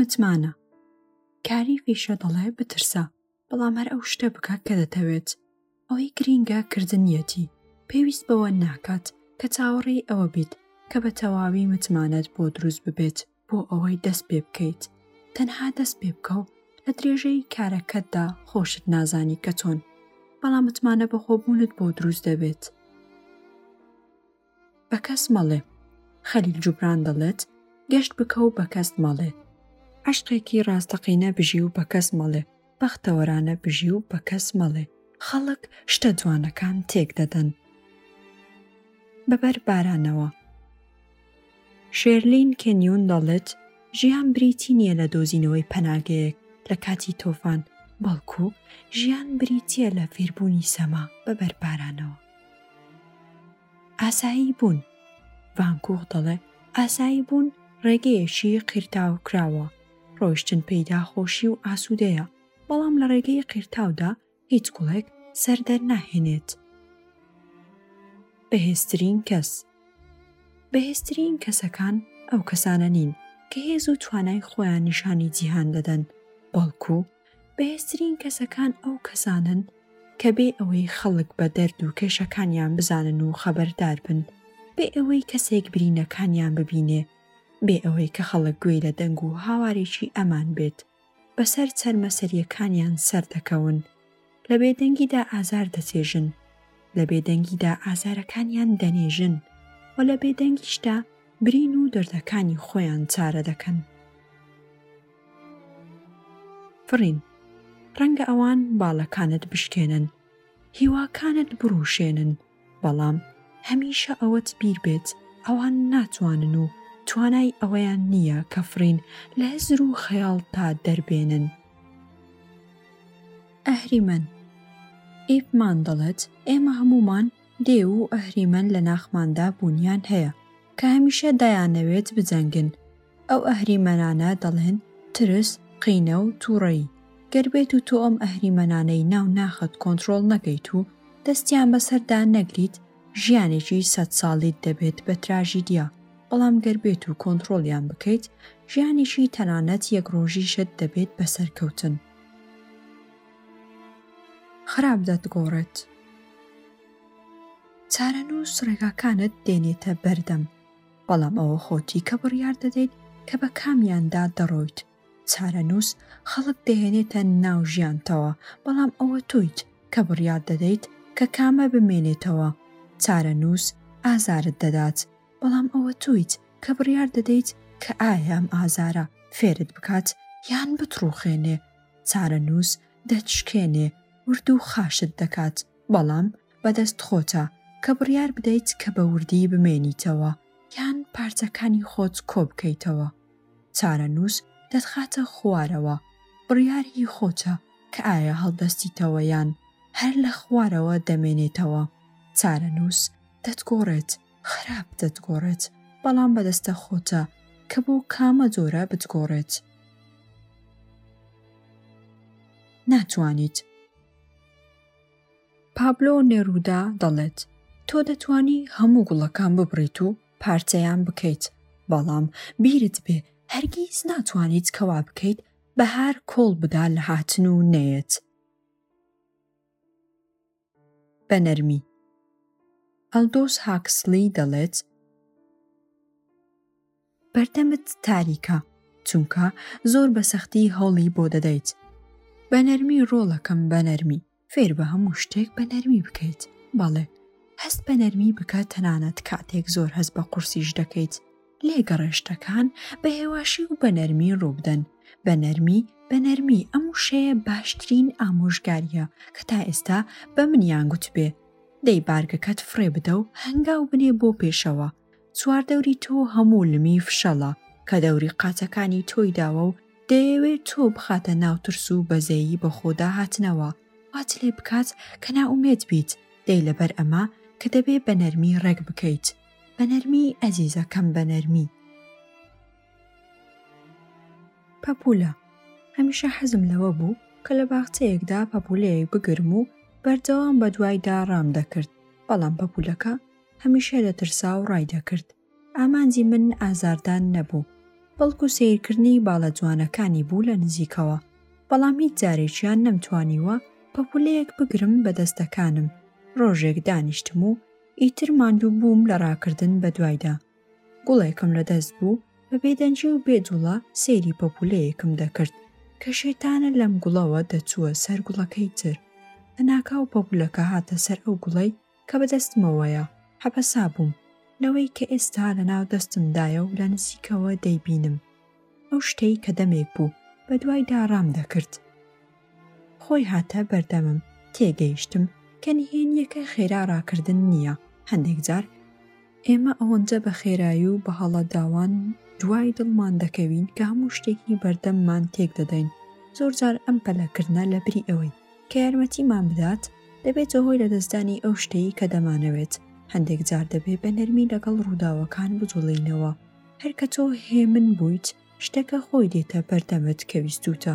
متمانە کاری فیشە دەڵێ بترسە بەڵام هەر ئەو شتە بکە کە دەتەوێت ئەوەی گرینگە کردنیەتی پێویست بەوە ناکات کە چاوەڕێی ئەوە بیت کە بە تەواوی متمانەت بۆ دروست ببێت بۆ ئەوەی دەست پێ بکەیت تەنها دەست پێ بکە و لە درێژەی کارەکەتدا خۆشت نازانی کە چۆن بەڵام متمانە بەخۆبوونت بۆ دروست دەبێت بە کەس مەڵێ خەلیل جوبران دەڵێت گەشت بکە و بە کەس مەڵێ عەشقێکی ڕاستەقینە بژی و بە کەس مەڵێ بەختەوەرانە بژی و بە کەس مەڵێ خەڵک شتە جوانەکان تێک دەدەن بەبەر بارانەوە شێرلین کەنیون دەڵێت ژیان بریتی نییە لە دۆزینەوەی پەناگەیەک لە کاتی تۆفان بەڵکو ژیان بریتە لە فێربوونی سەما بە بەربارانەوە ئاسایی بوون، ڤان کوخ دەڵێ ئاسایی بوون ڕێگەیەکی قیرتاو کراوە، ڕۆیشتن پێیدا خۆشی و ئاسوودەیە، بەڵام لە ڕێگەی قیرتاودا هیچ گوڵێک سەر دەرناهێنێت. بەهێزترین کەس بەهێزترین کەسەکان ئەو کەسانە نین کە هێز و توانای خۆیان نیشانی جیهان دەدەن، بەڵکو بەهێزترین کەسەکان ئەو کەسانەن کە بێ ئەوەی خەڵک بە دەرد و کێشەکانیان بزانن و خەبەردار بن، بێ ئەوەی کەسێک برینەکانیان ببینێ، بێ ئەوەی کە خەڵک گوێی لە دەنگ و هاوارێکی ئەمان بێت، بەسەر چەرمەسەرییەکانیان سەر دەکەون، لە بێدەنگیدا ئازار دەچێژن، لە بێدەنگیدا ئازارەکانیان دەنێژن و لە بێدەنگیشدا برین و دەردەکانی خۆیان چارە دەکەن. فڕین، ڕەنگە ئەوان باڵەکانت بشکێنن، هیواکانت بڕووشێنن، بەڵام هەمیشە ئەوەت بیر بێت ئەوان ناتوانن و توانای ئەوەیان نییە کە فڕین لە هزر و خەیاڵتدا دەربێنن. ئەهریمەن، ئیپ مان دەڵێت، ئێمە هەموومان دێو و ئەهریمەن لە ناخماندا بوونیان هەیە کە هەمیشە دەیانەوێت بجەنگن، ئەو ئەهریمەنانە دەڵێن، ترس، قینە و تووڕەیی، گەر بێت و تۆ ئەم ئەهریمەنانەی ناو ناخت کۆنتڕۆڵ نەکەیت و دەستیان بەسەر دانەگریت، ژیانێکی سەد ساڵیت دەبێت بە تراژیدیا، بەڵام گەر بێت و کۆنتڕۆڵیان بکەیت، ژیانێکی تەنانەت یەک ڕۆژیشت دەبێت بە سەرکەوتن. خراپ دەتگۆڕێت. چارەنووس ڕێگاکانت دێنێتە بەردەم. بەڵام ئەوە خۆ تیکە بڕیار دەدەیت کە بە کامیاندا دەڕۆیت. چارەنووس خەڵک دەهێنێتە ناو ژیانتەوە، بەڵام ئەوە تۆیت کە بڕیار دەدەیت کە کامە بمێنێتەوە. چارەنووس ئازارت دەدات، بەڵام ئەوە تۆیت کە بڕیار دەدەیت کە ئایا ئەم ئازارە فێرت بکات یان بتڕووخێنێ. چارەنووس دەتشکێنێ، ورد و خاشت دەکات، بەڵام بەدەست خۆتە کە بڕیار بدەیت کە بە وردی بمێنیتەوە یان پارچەکانی خۆت کۆبکەیتەوە. چارەنووس دەتخاتە خوارەوە، بڕیار هی خۆتە کە ئایا هەڵدەستیتەوە یان هەر لە خوارەوە دەمێنێتەوە. چارەنووس دەتگۆڕێت، خراپ دەتگۆڕێت، بەڵام بەدەستە خۆتە کە بۆ کامە جۆرە بتگۆڕێت. ناتوانیت. پابلۆ نێرودا دەڵێت، تۆ دەتوانی هەموو گوڵەکان ببڕیت و پارچەیان بکەیت، بەڵام بیرت بێ هەرگیز ناتوانیت کە وا بکەیت بەهار کۆڵ بدا لە هاتن و نەیەت. بە نەرمی ئەلدۆس هاکسلی دەڵێت، بەردەمت تاریکە چونکە زۆر بە سەختی هەوڵی بۆ دەدەیت بە نەرمی ڕۆڵەکەم بە نەرمی فێر بە هەموو شتێک بە نەرمی بکەیت بەڵێ هەست بە نەرمی بکە تەنانەت کاتێک زۆر هەست بە قورسیش دەکەیت لێگەڕێشتەکان بە هێواشی و بە نەرمی ڕووبدەن بە نەرمی بە نەرمی ئەم وشەیە باشترین ئامۆژگاریە کە تا ئێستا بە منیان گوتبێ دەی بارگەکەت فڕێ بدە و هەنگاو بنێ بۆ پێشەوە چواردەوری تۆ هەموو لمی فشەڵە کە دەوری قاچەکانی تۆی داوە و دەیەوێت تۆ بخاتە ناو ترس و بەزەیی بەخۆدا هاتنەوە واچ لێ بکات کە نائومێد بیت دەی لەبەر ئەمە کە دەبێ بە نەرمی ڕێک بکەیت بە نەرمی ئەزیزەکەم بە نەرمی پەپولە هەمیشە حەزم لەوە بوو کە لە باخچەیەکدا پەپولەیەک بگرم و بەردەوام بە دوایدا ڕام دەکرد بەڵام پەپولەکە هەمیشە دەترسا و ڕای دەکرد، ئامانجی من ئازاردان نەبوو، بەڵکو سەیرکردنی باڵە جوانەکانی بوو لە نزیکەوە، بەڵام هیچ جارێکیان نەمتوانیوە پەپولەیەک بگرم بە دەستەکانم، ڕۆژێک دانیشتم و ئیتر ماندوو بووم لە ڕاکردن بەدوایدا، گوڵێکم لە دەست بوو، بە بێدەنگی و بێ جوڵە سەیری پەپولەیەکم دەکرد، کە شێتانە لەم گوڵەوە دەچووە سەر گوڵەکەی تر، لە ناکاو پەپولەکە هاتە سەر ئەو گوڵەی کە بە دەستمەوەیە، حەپەسا بووم، لەوەی کە ئێستا لە ناو دەستمدایە و لە نزیکەوە دەیبینم، ئەو شتەی کە دەمێک بوو بە دوایدا ڕام دەکرد. خۆی هاتە بەردەمم، تێگەیشتم کە نهێنییەکە خێرا ڕاکردن نییە، هەندێک جار، ئێمە ئەوەندە بە خێرایی و بە هەڵەداوان دوای دڵمان دەکەوین کە هەموو شتێکی بەردەممان تێک دەدەین، زۆرجار ئەم پەلەکردنە لەبری ئەوەی کە یارمەتیمان بدات، دەبێتە هۆی لەدەستدانی ئەو شتەی کە دەمانەوێت، هەندێک جار دەبێت بە نەرمی لەگەڵ ڕووداوەکان بجوڵێینەوە، هەر کە تۆ هێمن بوویت، شتەکە خۆی دێتە بەردەمت کە ویستووتە.